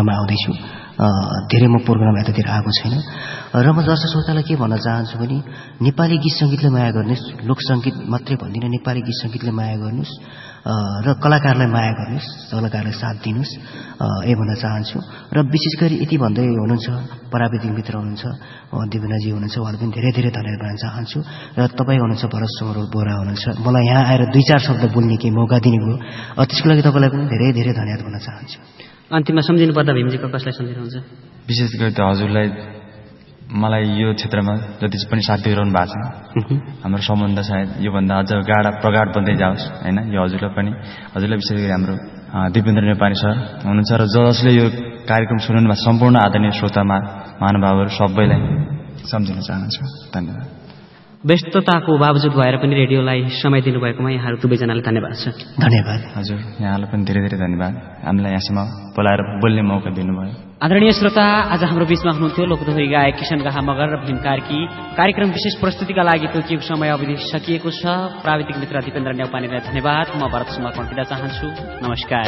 Kamal Dishu. धेरै म programme यतातिर आएको छैन। र म दर्शक श्रोतालाई के भन्न चाहन्छु भने नेपाली गीत सङ्गीतले माया गर्नुहोस् लोकसङ्गीत मात्रै भन्दिनँ नेपाली गीत सङ्गीतले माया गर्नुहोस् र कलाकारलाई माया गर्नुहोस् कलाकारलाई साथ दिनुहोस् ए भन्न चाहन्छु। र विशेष गरी यति भन्दै हुनुहुन्छ प्राविधिक मित्र हुनुहुन्छ दिवेनाजी हुनुहुन्छ उहाँलाई पनि धेरै धेरै धन्यवाद भन्न चाहन्छु। र तपाईँ हुनुहुन्छ भरत सौरो बोरा हुनुहुन्छ। मलाई यहाँ आएर दुई चार शब्द बोल्ने केही मौका दिनुभयो। त्यसको लागि तपाईँलाई पनि धेरै धेरै धन्यवाद भन्न चाहन्छु। अन्तिममा सम्झिनु पर्दा भीमजीको कसलाई सम्झिनुहुन्छ विशेष गरी त हजुरलाई मलाई यो क्षेत्रमा जति पनि साथीहरू रहनु भएको छ हाम्रो सम्बन्ध सायद योभन्दा अझ गाडा प्रगाड बन्दै जाओस् होइन? यो हजुरलाई पनि। हजुरलाई विशेष गरी हाम्रो दिपेन्द्र नेपाली सर हुनुहुन्छ र जसले यो कार्यक्रम सुन्नु सम्पूर्ण आदरणीय श्रोतामा महानुभावहरू सबैलाई सम्झिन चाहन्छु। धन्यवाद। व्यस्तताको बावजुद भएर पनि रेडियोलाई समय दिनुभएकोमा यहाँहरू दुवैजनालाई धन्यवाद छ धन्यवाद। हजुर यहाँलाई पनि धेरै धेरै धन्यवाद। हामीलाई यहाँसम्म बोलाएर बोल्ने मौका दिनुभयो। आदरणीय श्रोता आज हाम्रो बिचमा हुनुहुन्थ्यो लोकदोहोरी गायक किशन गाहा मगर र भीम कार्की कार्यक्रम विशेष प्रस्तुतिका लागि तोकिएको समय अवधि सकिएको छ। प्राविधिक मित्र दिपेन्द्र नेउपानेलाई धन्यवाद। म भरत समर्पण दिन चाहन्छु। नमस्कार।